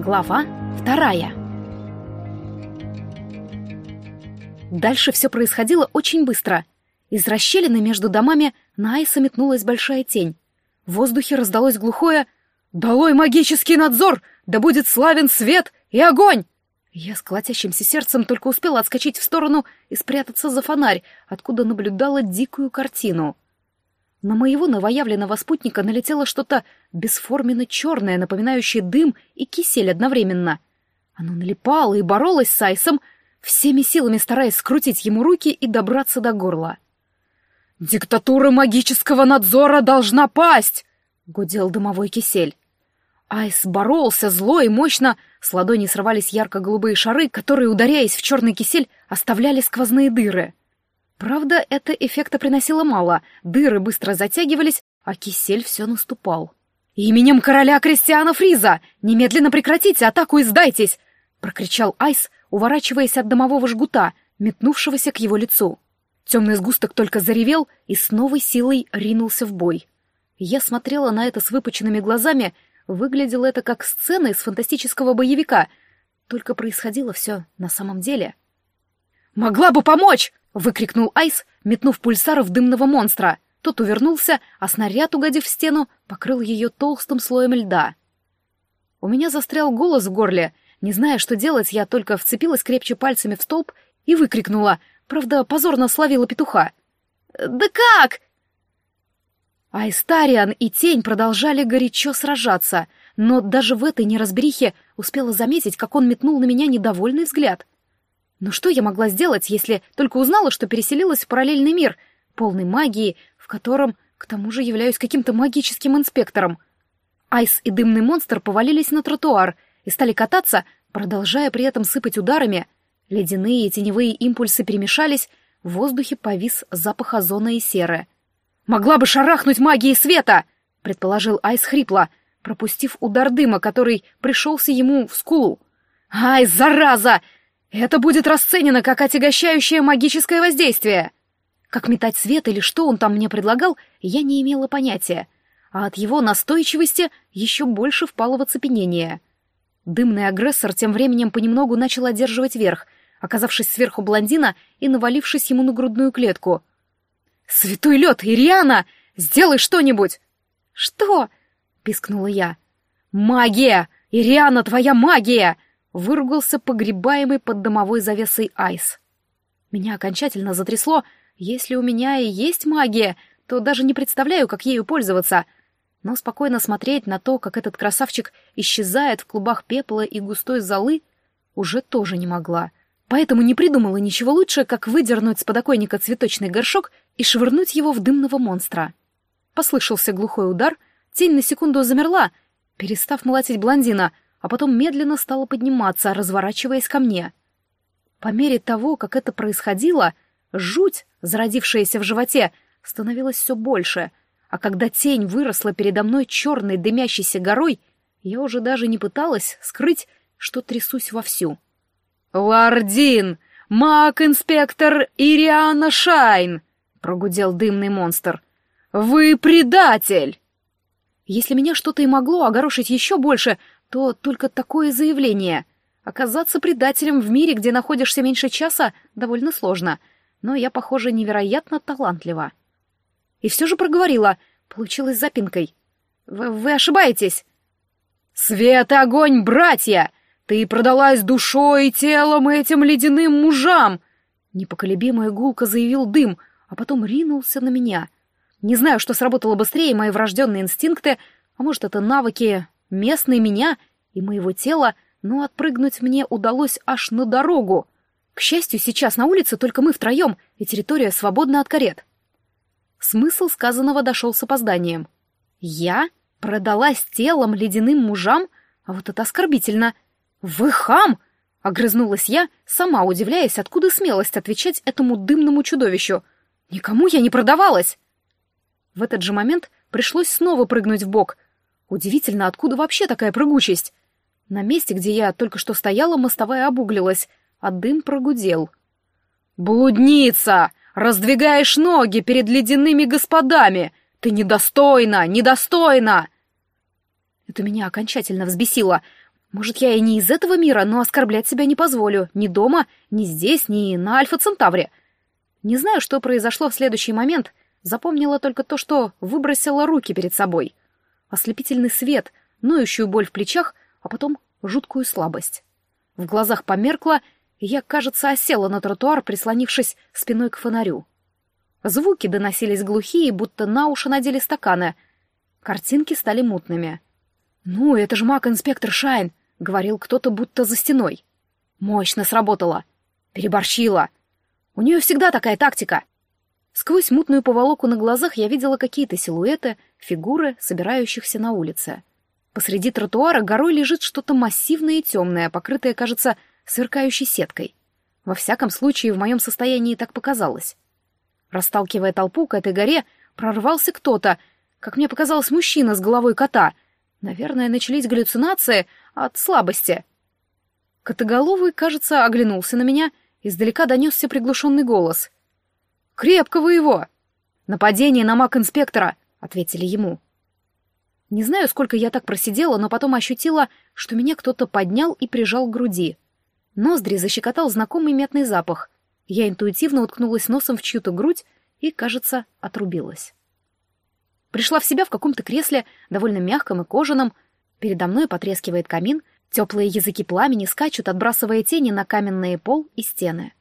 Глава вторая. Дальше все происходило очень быстро. Из расщелины между домами на Айса метнулась большая тень. В воздухе раздалось глухое «Долой магический надзор! Да будет славен свет и огонь!» Я с колотящимся сердцем только успела отскочить в сторону и спрятаться за фонарь, откуда наблюдала дикую картину. На моего новоявленного спутника налетело что-то бесформенно черное, напоминающее дым и кисель одновременно. Оно налипало и боролось с Айсом, всеми силами стараясь скрутить ему руки и добраться до горла. «Диктатура магического надзора должна пасть!» — гудел дымовой кисель. Айс боролся зло и мощно, с ладони срывались ярко-голубые шары, которые, ударяясь в черный кисель, оставляли сквозные дыры — Правда, это эффекта приносило мало, дыры быстро затягивались, а кисель все наступал. «Именем короля Кристиана Фриза! Немедленно прекратите атаку и сдайтесь!» — прокричал Айс, уворачиваясь от домового жгута, метнувшегося к его лицу. Темный сгусток только заревел и с новой силой ринулся в бой. Я смотрела на это с выпученными глазами, выглядело это как сцена из фантастического боевика, только происходило все на самом деле. «Могла бы помочь!» — выкрикнул Айс, метнув пульсар в дымного монстра. Тот увернулся, а снаряд, угодив в стену, покрыл ее толстым слоем льда. У меня застрял голос в горле. Не зная, что делать, я только вцепилась крепче пальцами в столб и выкрикнула, правда, позорно словила петуха. «Да как?» Айстариан и Тень продолжали горячо сражаться, но даже в этой неразберихе успела заметить, как он метнул на меня недовольный взгляд. Но что я могла сделать, если только узнала, что переселилась в параллельный мир, полный магии, в котором, к тому же, являюсь каким-то магическим инспектором? Айс и дымный монстр повалились на тротуар и стали кататься, продолжая при этом сыпать ударами. Ледяные и теневые импульсы перемешались, в воздухе повис запах озона и серы. «Могла бы шарахнуть магией света!» — предположил Айс хрипло, пропустив удар дыма, который пришелся ему в скулу. «Ай, зараза! Это будет расценено как отягощающее магическое воздействие. Как метать свет или что он там мне предлагал, я не имела понятия, а от его настойчивости еще больше впало в оцепенение. Дымный агрессор тем временем понемногу начал одерживать верх, оказавшись сверху блондина и навалившись ему на грудную клетку. «Святой лед, Ириана! Сделай что-нибудь!» «Что?» — пискнула я. «Магия! Ириана, твоя магия!» Выругался погребаемый под домовой завесой Айс. Меня окончательно затрясло. Если у меня и есть магия, то даже не представляю, как ею пользоваться. Но спокойно смотреть на то, как этот красавчик исчезает в клубах пепла и густой золы, уже тоже не могла. Поэтому не придумала ничего лучше, как выдернуть с подоконника цветочный горшок и швырнуть его в дымного монстра. Послышался глухой удар, тень на секунду замерла, перестав молотить блондина — а потом медленно стала подниматься, разворачиваясь ко мне. По мере того, как это происходило, жуть, зародившаяся в животе, становилась все больше, а когда тень выросла передо мной черной дымящейся горой, я уже даже не пыталась скрыть, что трясусь вовсю. «Лардин! Маг-инспектор Ириана Шайн!» — прогудел дымный монстр. «Вы предатель!» Если меня что-то и могло огорошить еще больше, то только такое заявление. Оказаться предателем в мире, где находишься меньше часа, довольно сложно, но я, похоже, невероятно талантлива. И все же проговорила, получилось запинкой. «Вы, вы ошибаетесь!» «Свет и огонь, братья! Ты продалась душой и телом этим ледяным мужам!» Непоколебимая гулка заявил дым, а потом ринулся на меня. Не знаю, что сработало быстрее, мои врожденные инстинкты, а может, это навыки местной меня и моего тела, но отпрыгнуть мне удалось аж на дорогу. К счастью, сейчас на улице только мы втроем, и территория свободна от карет. Смысл сказанного дошел с опозданием. Я продалась телом ледяным мужам, а вот это оскорбительно. «Вы хам!» — огрызнулась я, сама удивляясь, откуда смелость отвечать этому дымному чудовищу. «Никому я не продавалась!» В этот же момент пришлось снова прыгнуть в бок — Удивительно, откуда вообще такая прыгучесть? На месте, где я только что стояла, мостовая обуглилась, а дым прогудел. «Блудница! Раздвигаешь ноги перед ледяными господами! Ты недостойна! Недостойна!» Это меня окончательно взбесило. Может, я и не из этого мира, но оскорблять себя не позволю. Ни дома, ни здесь, ни на Альфа-Центавре. Не знаю, что произошло в следующий момент. Запомнила только то, что выбросила руки перед собой. Ослепительный свет, ноющую боль в плечах, а потом жуткую слабость. В глазах померкло, и я, кажется, осела на тротуар, прислонившись спиной к фонарю. Звуки доносились глухие, будто на уши надели стаканы. Картинки стали мутными. «Ну, это же маг-инспектор Шайн!» — говорил кто-то будто за стеной. Мощно сработало. Переборщила. У нее всегда такая тактика. Сквозь мутную поволоку на глазах я видела какие-то силуэты, фигуры, собирающихся на улице. Посреди тротуара горой лежит что-то массивное и темное, покрытое, кажется, сверкающей сеткой. Во всяком случае, в моем состоянии так показалось. Расталкивая толпу к этой горе, прорвался кто-то, как мне показалось, мужчина с головой кота. Наверное, начались галлюцинации от слабости. Котоголовый, кажется, оглянулся на меня, издалека донесся приглушенный голос. «Крепко вы его!» «Нападение на маг-инспектора!» — ответили ему. Не знаю, сколько я так просидела, но потом ощутила, что меня кто-то поднял и прижал к груди. Ноздри защекотал знакомый метный запах. Я интуитивно уткнулась носом в чью-то грудь и, кажется, отрубилась. Пришла в себя в каком-то кресле, довольно мягком и кожаном. Передо мной потрескивает камин, теплые языки пламени скачут, отбрасывая тени на каменные пол и стены.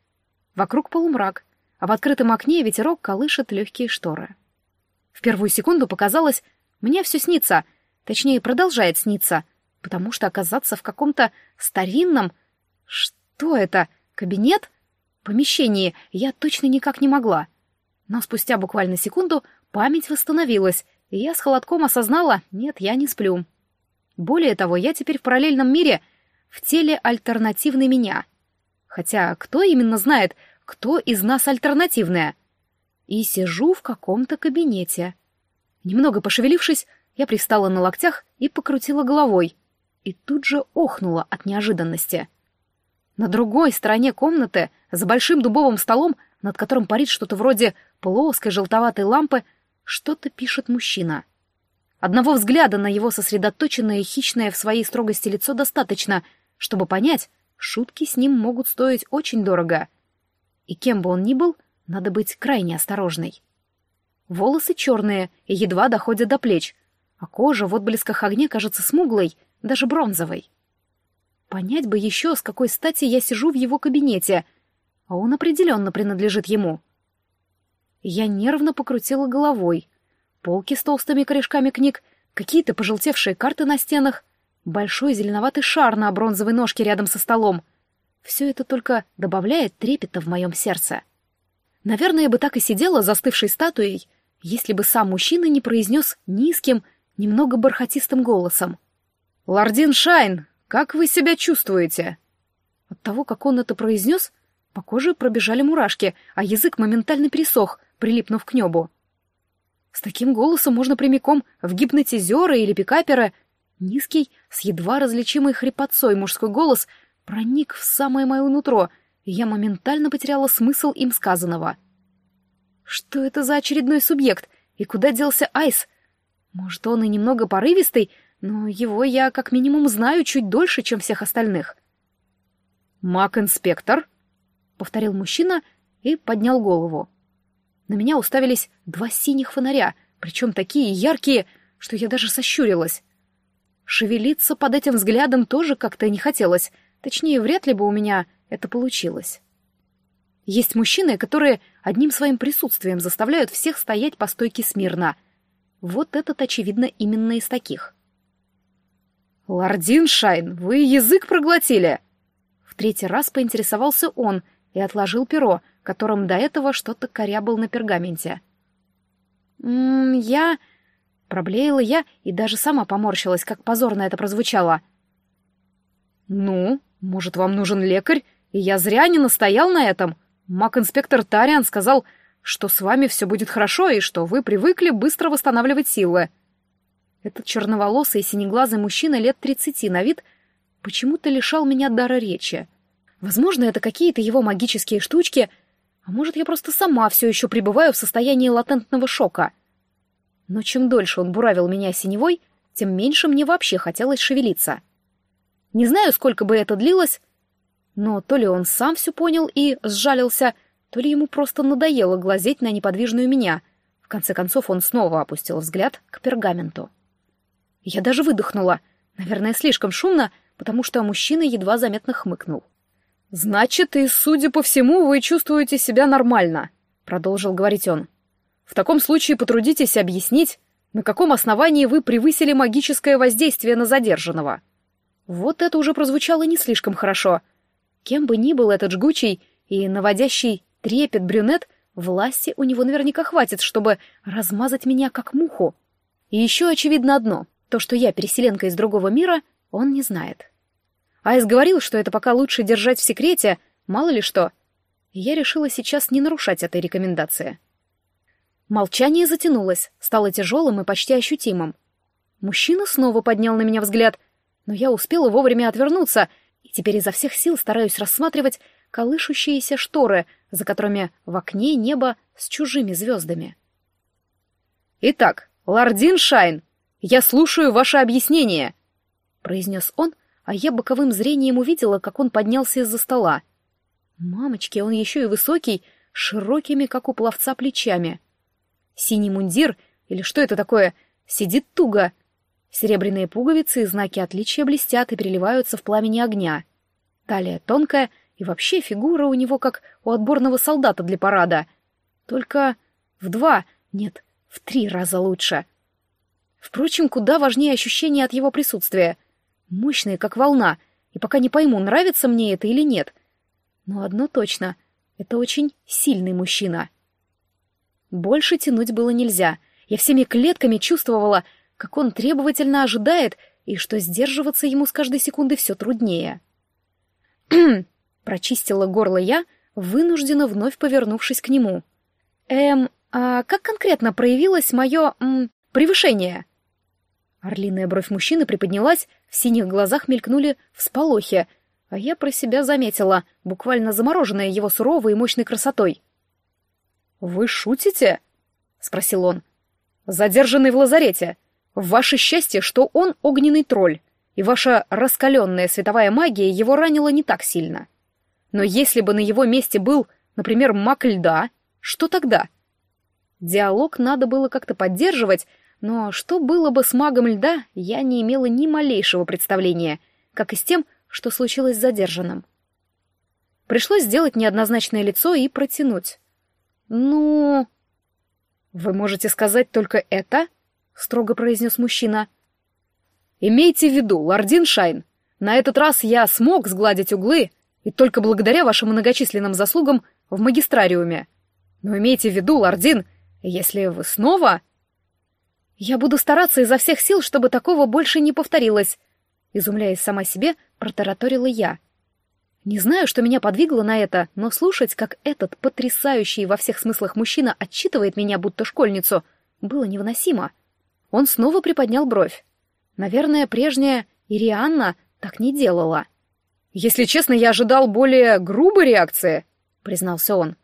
Вокруг полумрак, а в открытом окне ветерок колышет легкие шторы. В первую секунду показалось, мне все снится, точнее, продолжает сниться, потому что оказаться в каком-то старинном... Что это? Кабинет? Помещении я точно никак не могла. Но спустя буквально секунду память восстановилась, и я с холодком осознала, нет, я не сплю. Более того, я теперь в параллельном мире, в теле альтернативной меня. Хотя кто именно знает, кто из нас альтернативная? И сижу в каком-то кабинете. Немного пошевелившись, я пристала на локтях и покрутила головой. И тут же охнула от неожиданности. На другой стороне комнаты, за большим дубовым столом, над которым парит что-то вроде плоской желтоватой лампы, что-то пишет мужчина. Одного взгляда на его сосредоточенное и хищное в своей строгости лицо достаточно, чтобы понять, шутки с ним могут стоить очень дорого. И кем бы он ни был, надо быть крайне осторожной. Волосы черные и едва доходят до плеч, а кожа в отблесках огня кажется смуглой, даже бронзовой. Понять бы еще, с какой стати я сижу в его кабинете, а он определенно принадлежит ему. Я нервно покрутила головой. Полки с толстыми корешками книг, какие-то пожелтевшие карты на стенах, большой зеленоватый шар на бронзовой ножке рядом со столом. Все это только добавляет трепета в моем сердце. Наверное, я бы так и сидела застывшей статуей, если бы сам мужчина не произнес низким, немного бархатистым голосом. «Лордин Шайн, как вы себя чувствуете?» От того, как он это произнес, по коже пробежали мурашки, а язык моментально пересох, прилипнув к небу. С таким голосом можно прямиком в гипнотизера или пикапера. Низкий, с едва различимой хрипотцой мужской голос проник в самое мое нутро, и я моментально потеряла смысл им сказанного — что это за очередной субъект? И куда делся Айс? Может, он и немного порывистый, но его я как минимум знаю чуть дольше, чем всех остальных. «Маг-инспектор?» — повторил мужчина и поднял голову. На меня уставились два синих фонаря, причем такие яркие, что я даже сощурилась. Шевелиться под этим взглядом тоже как-то не хотелось, точнее, вряд ли бы у меня это получилось. Есть мужчины, которые одним своим присутствием заставляют всех стоять по стойке смирно. Вот этот, очевидно, именно из таких. «Лордин Шайн, вы язык проглотили!» В третий раз поинтересовался он и отложил перо, которым до этого что-то корябал на пергаменте. «М -м, я...» Проблеяла я и даже сама поморщилась, как позорно это прозвучало. «Ну, может, вам нужен лекарь, и я зря не настоял на этом?» Маг-инспектор Тариан сказал, что с вами все будет хорошо и что вы привыкли быстро восстанавливать силы. Этот черноволосый и синеглазый мужчина лет тридцати на вид почему-то лишал меня дара речи. Возможно, это какие-то его магические штучки, а может, я просто сама все еще пребываю в состоянии латентного шока. Но чем дольше он буравил меня синевой, тем меньше мне вообще хотелось шевелиться. Не знаю, сколько бы это длилось, но то ли он сам все понял и сжалился, то ли ему просто надоело глазеть на неподвижную меня. В конце концов он снова опустил взгляд к пергаменту. Я даже выдохнула. Наверное, слишком шумно, потому что мужчина едва заметно хмыкнул. «Значит, и, судя по всему, вы чувствуете себя нормально», — продолжил говорить он. «В таком случае потрудитесь объяснить, на каком основании вы превысили магическое воздействие на задержанного». Вот это уже прозвучало не слишком хорошо. Кем бы ни был этот жгучий и наводящий трепет брюнет, власти у него наверняка хватит, чтобы размазать меня как муху. И еще очевидно одно — то, что я переселенка из другого мира, он не знает. Айс говорил, что это пока лучше держать в секрете, мало ли что. Я решила сейчас не нарушать этой рекомендации. Молчание затянулось, стало тяжелым и почти ощутимым. Мужчина снова поднял на меня взгляд, но я успела вовремя отвернуться, и теперь изо всех сил стараюсь рассматривать колышущиеся шторы, за которыми в окне небо с чужими звездами. «Итак, Лордин Шайн, я слушаю ваше объяснение», — произнес он, а я боковым зрением увидела, как он поднялся из-за стола. Мамочки, он еще и высокий, широкими, как у пловца, плечами. Синий мундир, или что это такое, сидит туго, Серебряные пуговицы и знаки отличия блестят и переливаются в пламени огня. Талия тонкая, и вообще фигура у него как у отборного солдата для парада. Только в два, нет, в три раза лучше. Впрочем, куда важнее ощущение от его присутствия. Мощные, как волна, и пока не пойму, нравится мне это или нет. Но одно точно — это очень сильный мужчина. Больше тянуть было нельзя. Я всеми клетками чувствовала — как он требовательно ожидает, и что сдерживаться ему с каждой секунды все труднее. прочистила горло я, вынуждена вновь повернувшись к нему. «Эм, а как конкретно проявилось мое... М, превышение?» Орлиная бровь мужчины приподнялась, в синих глазах мелькнули всполохи, а я про себя заметила, буквально замороженная его суровой и мощной красотой. «Вы шутите?» — спросил он. «Задержанный в лазарете. Ваше счастье, что он огненный тролль, и ваша раскаленная световая магия его ранила не так сильно. Но если бы на его месте был, например, маг льда, что тогда? Диалог надо было как-то поддерживать, но что было бы с магом льда, я не имела ни малейшего представления, как и с тем, что случилось с задержанным. Пришлось сделать неоднозначное лицо и протянуть. «Ну...» «Вы можете сказать только это?» Строго произнес мужчина. «Имейте в виду, лордин Шайн, на этот раз я смог сгладить углы, и только благодаря вашим многочисленным заслугам в магистрариуме. Но имейте в виду, лордин, если вы снова...» «Я буду стараться изо всех сил, чтобы такого больше не повторилось», изумляясь сама себе, протараторила я. Не знаю, что меня подвигло на это, но слушать, как этот потрясающий во всех смыслах мужчина отчитывает меня, будто школьницу, было невыносимо. Он снова приподнял бровь. Наверное, прежняя Ирианна так не делала. «Если честно, я ожидал более грубой реакции», — признался он.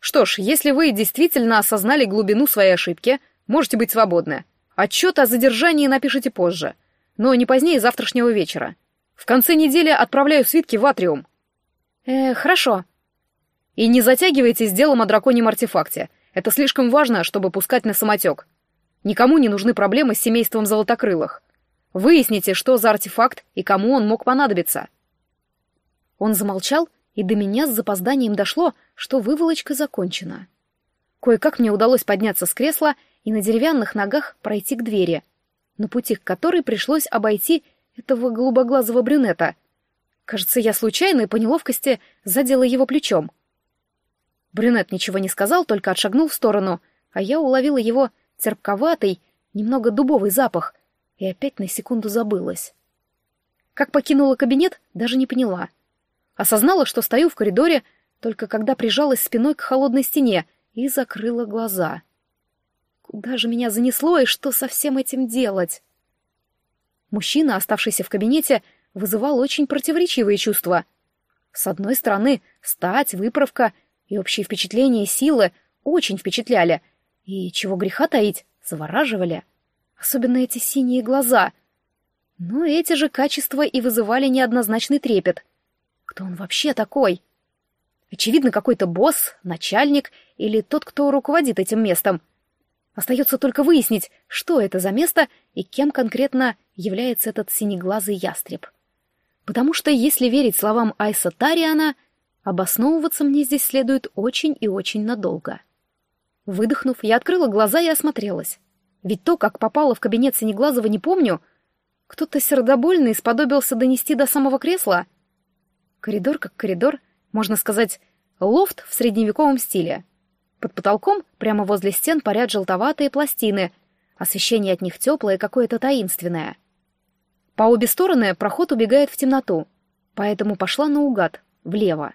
«Что ж, если вы действительно осознали глубину своей ошибки, можете быть свободны. Отчет о задержании напишите позже, но не позднее завтрашнего вечера. В конце недели отправляю свитки в Атриум». «Э, хорошо». «И не затягивайте с делом о драконьем артефакте. Это слишком важно, чтобы пускать на самотек. Никому не нужны проблемы с семейством Золотокрылых. Выясните, что за артефакт и кому он мог понадобиться. Он замолчал, и до меня с запозданием дошло, что выволочка закончена. Кое-как мне удалось подняться с кресла и на деревянных ногах пройти к двери, на пути к которой пришлось обойти этого голубоглазого брюнета. Кажется, я случайно и по неловкости задела его плечом. Брюнет ничего не сказал, только отшагнул в сторону, а я уловила его терпковатый, немного дубовый запах, и опять на секунду забылась. Как покинула кабинет, даже не поняла. Осознала, что стою в коридоре, только когда прижалась спиной к холодной стене и закрыла глаза. Куда же меня занесло и что со всем этим делать? Мужчина, оставшийся в кабинете, вызывал очень противоречивые чувства. С одной стороны, стать, выправка и общее впечатление силы очень впечатляли — и, чего греха таить, завораживали. Особенно эти синие глаза. Но эти же качества и вызывали неоднозначный трепет. Кто он вообще такой? Очевидно, какой-то босс, начальник или тот, кто руководит этим местом. Остается только выяснить, что это за место и кем конкретно является этот синеглазый ястреб. Потому что, если верить словам Айса Тариана, обосновываться мне здесь следует очень и очень надолго. Выдохнув, я открыла глаза и осмотрелась. Ведь то, как попала в кабинет Синеглазого, не помню. Кто-то сердобольный сподобился донести до самого кресла. Коридор как коридор, можно сказать, лофт в средневековом стиле. Под потолком, прямо возле стен, парят желтоватые пластины. Освещение от них теплое, какое-то таинственное. По обе стороны проход убегает в темноту, поэтому пошла наугад, влево.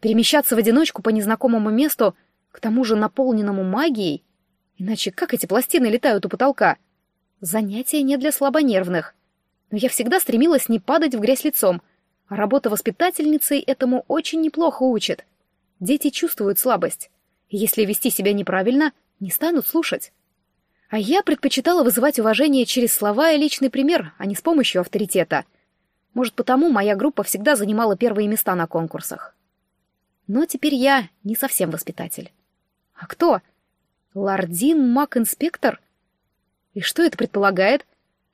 Перемещаться в одиночку по незнакомому месту, к тому же наполненному магией, иначе как эти пластины летают у потолка? Занятие не для слабонервных. Но я всегда стремилась не падать в грязь лицом, а работа воспитательницей этому очень неплохо учит. Дети чувствуют слабость, если вести себя неправильно, не станут слушать. А я предпочитала вызывать уважение через слова и личный пример, а не с помощью авторитета. Может, потому моя группа всегда занимала первые места на конкурсах. Но теперь я не совсем воспитатель. А кто? Лардин Мак-инспектор? И что это предполагает?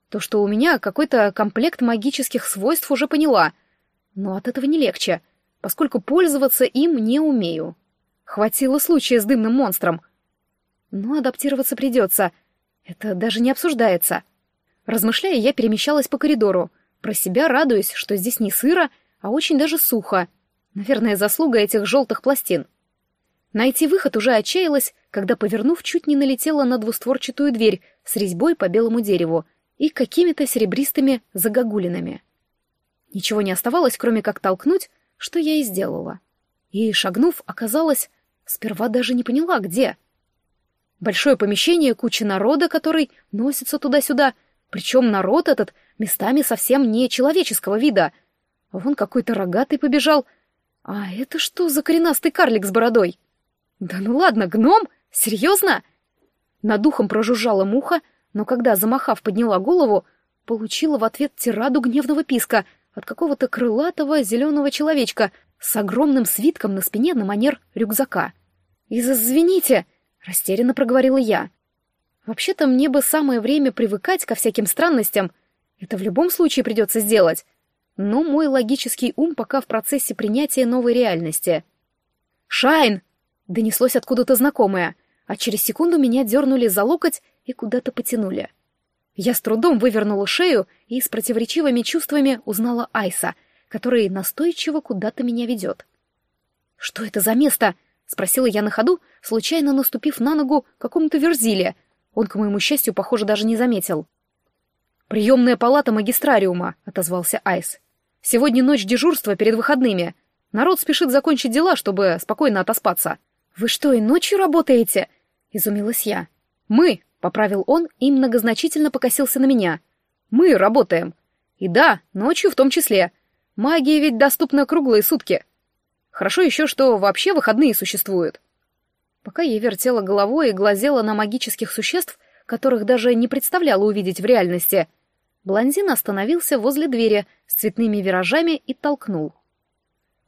То, что у меня какой-то комплект магических свойств уже поняла. Но от этого не легче, поскольку пользоваться им не умею. Хватило случая с дымным монстром. Но адаптироваться придется. Это даже не обсуждается. Размышляя, я перемещалась по коридору, про себя радуясь, что здесь не сыро, а очень даже сухо. Наверное, заслуга этих желтых пластин. Найти выход уже отчаялась, когда, повернув, чуть не налетела на двустворчатую дверь с резьбой по белому дереву и какими-то серебристыми загогулинами. Ничего не оставалось, кроме как толкнуть, что я и сделала. И, шагнув, оказалось, сперва даже не поняла, где. Большое помещение, куча народа, который носится туда-сюда, причем народ этот местами совсем не человеческого вида. Вон какой-то рогатый побежал, а это что за коренастый карлик с бородой? Да ну ладно, гном? Серьезно? Над духом прожужжала муха, но когда, замахав, подняла голову, получила в ответ тираду гневного писка от какого-то крылатого зеленого человечка с огромным свитком на спине на манер рюкзака. «Извините!» — растерянно проговорила я. «Вообще-то мне бы самое время привыкать ко всяким странностям. Это в любом случае придется сделать но мой логический ум пока в процессе принятия новой реальности. «Шайн!» — донеслось откуда-то знакомое, а через секунду меня дернули за локоть и куда-то потянули. Я с трудом вывернула шею и с противоречивыми чувствами узнала Айса, который настойчиво куда-то меня ведет. «Что это за место?» — спросила я на ходу, случайно наступив на ногу какому-то верзиле. Он, к моему счастью, похоже, даже не заметил. «Приемная палата магистрариума», — отозвался Айс. Сегодня ночь дежурства перед выходными. Народ спешит закончить дела, чтобы спокойно отоспаться. Вы что, и ночью работаете? Изумилась я. Мы, поправил он и многозначительно покосился на меня. Мы работаем. И да, ночью в том числе. Магия ведь доступна круглые сутки. Хорошо еще, что вообще выходные существуют. Пока я вертела головой и глазела на магических существ, которых даже не представляла увидеть в реальности — Блондин остановился возле двери с цветными виражами и толкнул.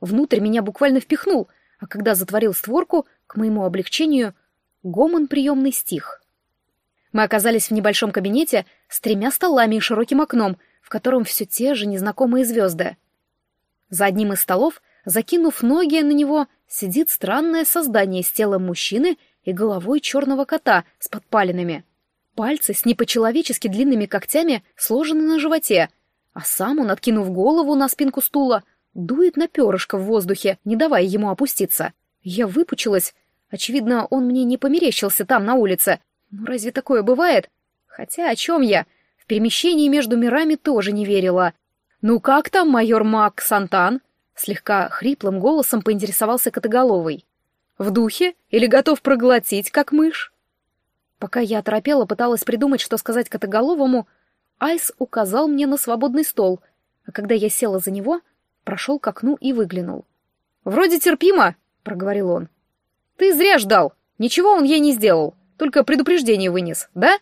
Внутрь меня буквально впихнул, а когда затворил створку, к моему облегчению, гомон приемный стих. Мы оказались в небольшом кабинете с тремя столами и широким окном, в котором все те же незнакомые звезды. За одним из столов, закинув ноги на него, сидит странное создание с телом мужчины и головой черного кота с подпалинами — Пальцы с непочеловечески длинными когтями сложены на животе, а сам он, откинув голову на спинку стула, дует на перышко в воздухе, не давая ему опуститься. Я выпучилась. Очевидно, он мне не померещился там, на улице. Ну разве такое бывает? Хотя о чем я? В перемещении между мирами тоже не верила. «Ну как там, майор Мак Сантан?» Слегка хриплым голосом поинтересовался Котоголовый. «В духе? Или готов проглотить, как мышь?» Пока я оторопела, пыталась придумать, что сказать Котоголовому, Айс указал мне на свободный стол, а когда я села за него, прошел к окну и выглянул. «Вроде терпимо», — проговорил он. «Ты зря ждал. Ничего он ей не сделал, только предупреждение вынес, да?»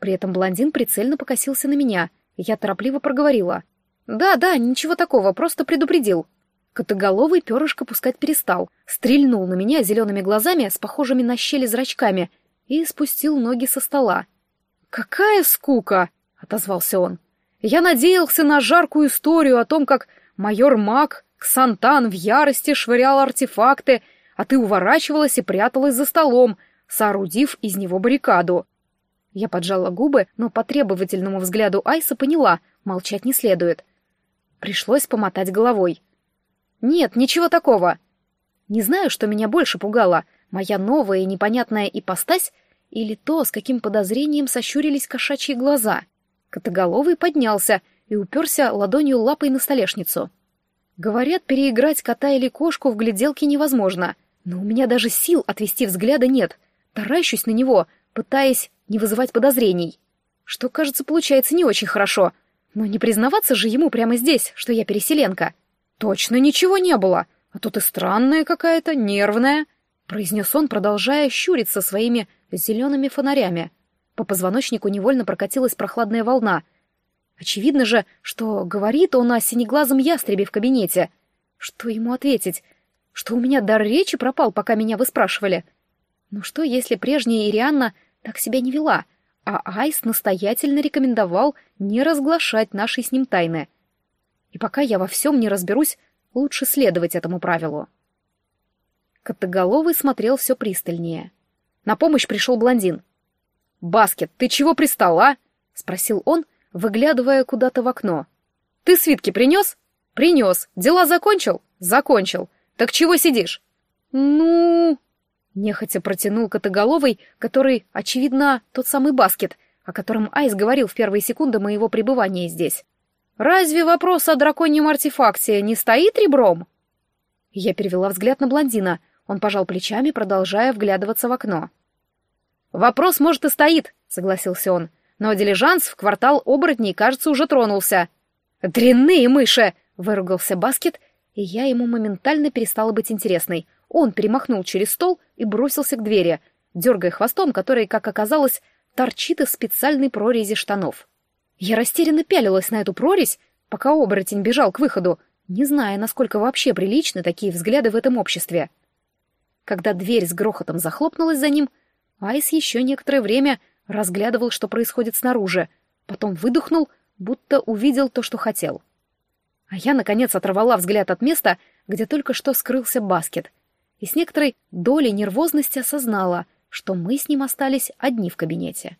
При этом блондин прицельно покосился на меня, и я торопливо проговорила. «Да, да, ничего такого, просто предупредил». Котоголовый перышко пускать перестал, стрельнул на меня зелеными глазами с похожими на щели зрачками и спустил ноги со стола. «Какая скука!» — отозвался он. «Я надеялся на жаркую историю о том, как майор Мак Ксантан в ярости швырял артефакты, а ты уворачивалась и пряталась за столом, соорудив из него баррикаду. Я поджала губы, но по требовательному взгляду Айса поняла, молчать не следует. Пришлось помотать головой. «Нет, ничего такого!» Не знаю, что меня больше пугало, моя новая и непонятная ипостась или то, с каким подозрением сощурились кошачьи глаза. Котоголовый поднялся и уперся ладонью лапой на столешницу. Говорят, переиграть кота или кошку в гляделке невозможно, но у меня даже сил отвести взгляда нет. Таращусь на него, пытаясь не вызывать подозрений. Что, кажется, получается не очень хорошо. Но не признаваться же ему прямо здесь, что я переселенка. Точно ничего не было, а тут и странная какая-то, нервная, произнес он, продолжая щуриться своими зелеными фонарями. По позвоночнику невольно прокатилась прохладная волна. Очевидно же, что говорит он о синеглазом ястребе в кабинете. Что ему ответить? Что у меня дар речи пропал, пока меня выспрашивали? Ну что, если прежняя Ирианна так себя не вела, а Айс настоятельно рекомендовал не разглашать нашей с ним тайны. И пока я во всем не разберусь, лучше следовать этому правилу. Котоголовый смотрел все пристальнее. На помощь пришел блондин. «Баскет, ты чего пристал, а?» — спросил он, выглядывая куда-то в окно. «Ты свитки принес?» «Принес. Дела закончил?» «Закончил. Так чего сидишь?» «Ну...» Нехотя протянул Котоголовый, который, очевидно, тот самый баскет, о котором Айс говорил в первые секунды моего пребывания здесь. «Разве вопрос о драконьем артефакте не стоит ребром?» Я перевела взгляд на блондина. Он пожал плечами, продолжая вглядываться в окно. «Вопрос, может, и стоит», — согласился он. «Но дилижанс в квартал оборотней, кажется, уже тронулся». «Дрянные мыши!» — выругался Баскет, и я ему моментально перестала быть интересной — он перемахнул через стол и бросился к двери, дергая хвостом, который, как оказалось, торчит из специальной прорези штанов. Я растерянно пялилась на эту прорезь, пока оборотень бежал к выходу, не зная, насколько вообще приличны такие взгляды в этом обществе. Когда дверь с грохотом захлопнулась за ним, Айс еще некоторое время разглядывал, что происходит снаружи, потом выдохнул, будто увидел то, что хотел. А я, наконец, оторвала взгляд от места, где только что скрылся баскет, и с некоторой долей нервозности осознала, что мы с ним остались одни в кабинете.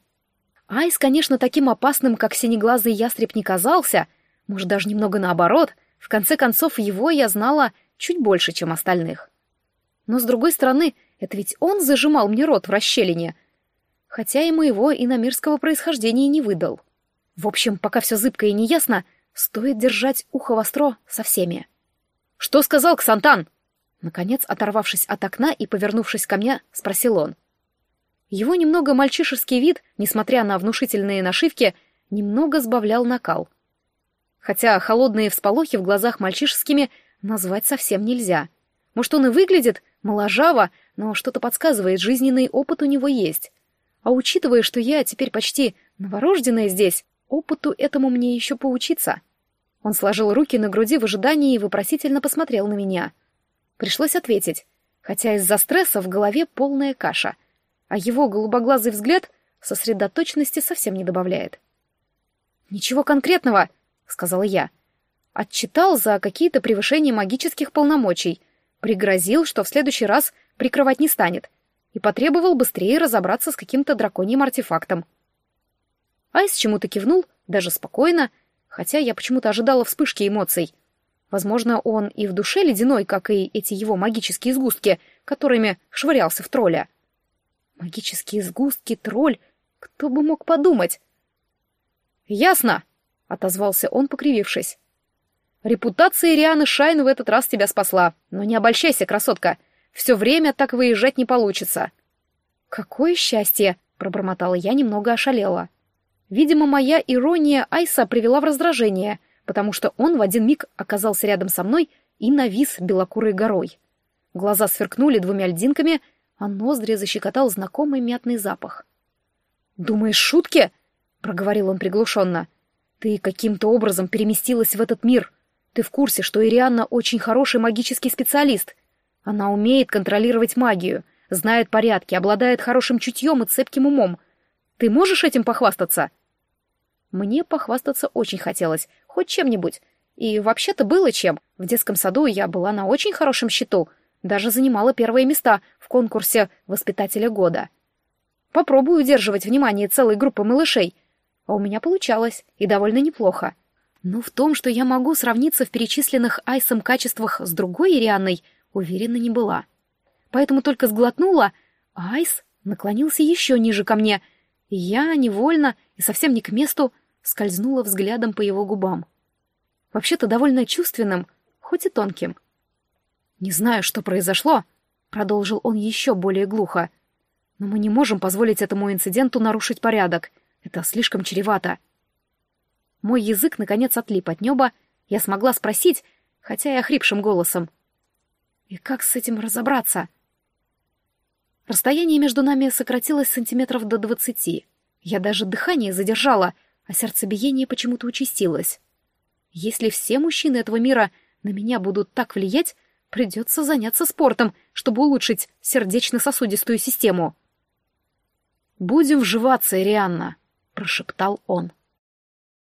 Айс, конечно, таким опасным, как синеглазый ястреб, не казался, может, даже немного наоборот, в конце концов, его я знала чуть больше, чем остальных. Но, с другой стороны, это ведь он зажимал мне рот в расщелине, хотя и моего иномирского происхождения не выдал. В общем, пока все зыбко и неясно, стоит держать ухо востро со всеми. «Что сказал Ксантан?» Наконец, оторвавшись от окна и повернувшись ко мне, спросил он. Его немного мальчишеский вид, несмотря на внушительные нашивки, немного сбавлял накал. Хотя холодные всполохи в глазах мальчишескими назвать совсем нельзя. Может, он и выглядит моложаво, но что-то подсказывает, жизненный опыт у него есть. А учитывая, что я теперь почти новорожденная здесь, опыту этому мне еще поучиться. Он сложил руки на груди в ожидании и вопросительно посмотрел на меня — Пришлось ответить, хотя из-за стресса в голове полная каша, а его голубоглазый взгляд сосредоточенности совсем не добавляет. «Ничего конкретного», — сказала я. Отчитал за какие-то превышения магических полномочий, пригрозил, что в следующий раз прикрывать не станет, и потребовал быстрее разобраться с каким-то драконьим артефактом. Айс чему-то кивнул, даже спокойно, хотя я почему-то ожидала вспышки эмоций. Возможно, он и в душе ледяной, как и эти его магические сгустки, которыми швырялся в тролля. Магические сгустки, тролль, кто бы мог подумать? «Ясно!» — отозвался он, покривившись. «Репутация Рианы Шайн в этот раз тебя спасла, но не обольщайся, красотка. Все время так выезжать не получится». «Какое счастье!» — пробормотала я, немного ошалела. Видимо, моя ирония Айса привела в раздражение — потому что он в один миг оказался рядом со мной и навис белокурой горой. Глаза сверкнули двумя льдинками, а ноздри защекотал знакомый мятный запах. «Думаешь, шутки?» — проговорил он приглушенно. «Ты каким-то образом переместилась в этот мир. Ты в курсе, что Ирианна очень хороший магический специалист. Она умеет контролировать магию, знает порядки, обладает хорошим чутьем и цепким умом. Ты можешь этим похвастаться?» Мне похвастаться очень хотелось, хоть чем-нибудь. И вообще-то было чем. В детском саду я была на очень хорошем счету, даже занимала первые места в конкурсе «Воспитателя года». Попробую удерживать внимание целой группы малышей. А у меня получалось, и довольно неплохо. Но в том, что я могу сравниться в перечисленных Айсом качествах с другой Ирианной, уверена не была. Поэтому только сглотнула, а Айс наклонился еще ниже ко мне, и я невольно и совсем не к месту скользнула взглядом по его губам. Вообще-то довольно чувственным, хоть и тонким. «Не знаю, что произошло», — продолжил он еще более глухо, «но мы не можем позволить этому инциденту нарушить порядок. Это слишком чревато». Мой язык, наконец, отлип от неба, я смогла спросить, хотя и охрипшим голосом. «И как с этим разобраться?» Расстояние между нами сократилось сантиметров до двадцати. Я даже дыхание задержала, а сердцебиение почему-то участилось. Если все мужчины этого мира на меня будут так влиять, придется заняться спортом, чтобы улучшить сердечно-сосудистую систему. «Будем вживаться, Ирианна», — прошептал он.